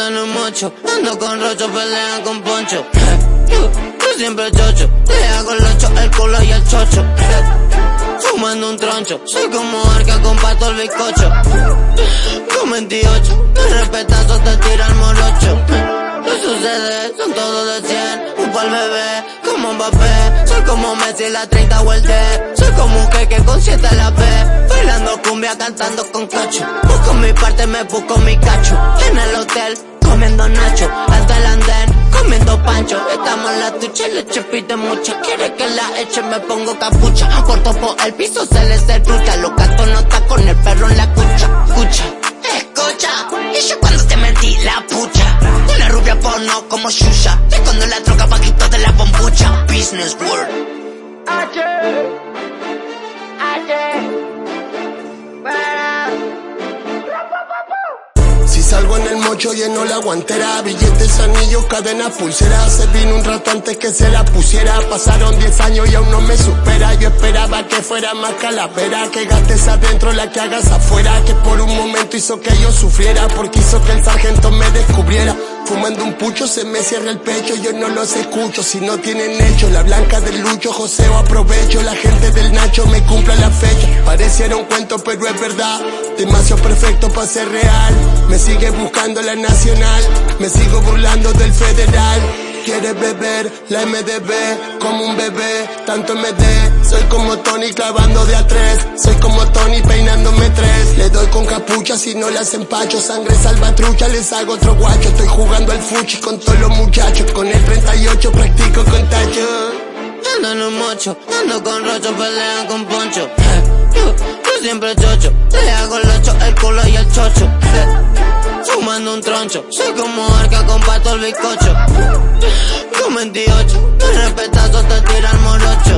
Ando en un mocho, ando con rocho, pelean con poncho. Yo, siempre chocho, le hago el ocho, el culo y el chocho. Fumando un troncho, soy como arca con pato el bizcocho. Con 28, de respetazo te tira el morocho. No sucede, son todos de 100, un pal bebé, como Mbappé. Soy como Messi la 30 vueltas. Soy como un que con 7 cumbia, cantando con cacho. Busco mi parte, me busco mi cacho. En el hotel, comiendo nacho. Hasta el andén, comiendo pancho. Estamos en la tucha y leche pide mucho. Quiere que la eche, me pongo capucha. Corto por el piso, se le cerrucha. Los gatos no está con el perro en la cucha. Escucha, escucha. Y yo cuando te metí la pucha. Una rubia porno como Shusha. Escondo la troca bajito de la bombucha. Business world. Salgo en el mocho lleno la guantera, billetes, anillos, cadenas, pulseras. Se vino un rato antes que se la pusiera. Pasaron 10 años y aún no me supera. Yo esperaba que fuera más calavera, que gastes adentro la que hagas afuera. Que por un momento hizo que yo sufriera, porque hizo que el sargento me descubriera. Fumando un pucho se me cierra el pecho, yo no los escucho si no tienen hecho. La blanca del lucho, joseo aprovecho, la gente del Nacho me cumple la fecha. Pareciera un cuento pero es verdad, demasiado perfecto para ser real. Me sigue buscando la nacional, me sigo burlando del federal. Quieres beber la MDB como un bebé, tanto MD. Soy como Tony clavando de a con capucha si no las empacho, sangre salvatrucha, les hago otro guacho. Estoy jugando al fuchi con todos los muchachos, con el 38 practico con tacho. Ando en un mocho, ando con rocho, pelean con poncho. Yo, yo siempre chocho, le hago el ocho, el culo y el chocho. Fumando un troncho, soy como arca con pato el bizcocho. Con 28, de respetazo te tira el morocho.